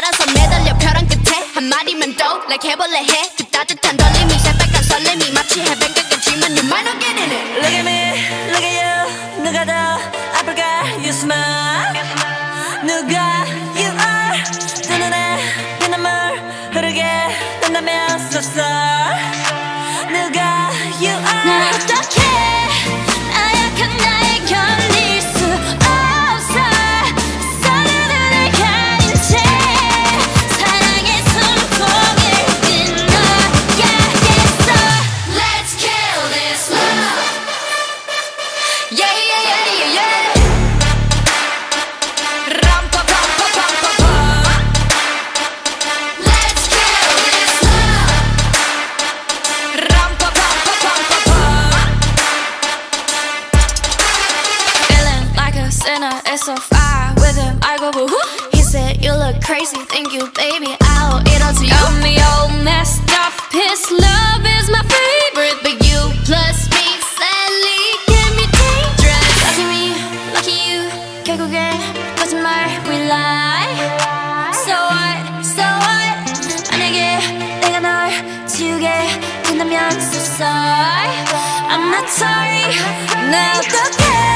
따라서 매달려 벼랑 끝에. 한 마리만 더 like 해볼래 해 그 따뜻한 떨림이 새빨간 설렘이 마치 해변가겠지만 you might not get in it Look at me, look at you. 누가 더 아플까 you smile? 누가 you are? 두 눈에 빈눈물 흐르게 된다면 섭섭 Feeling like a sinner, it's so far with him. I go boo hoo. He said, You look crazy, thank you, baby. I'll eat onto you. Got me all messed up. His love is my favorite, but you plus me sadly can be dangerous. Lucky me, lucky you. 결국엔 거짓말 we lie. So what, so what? 만약에 내가 널 지우게 된다면 so sorry. I'm not sorry. 나 어떡해?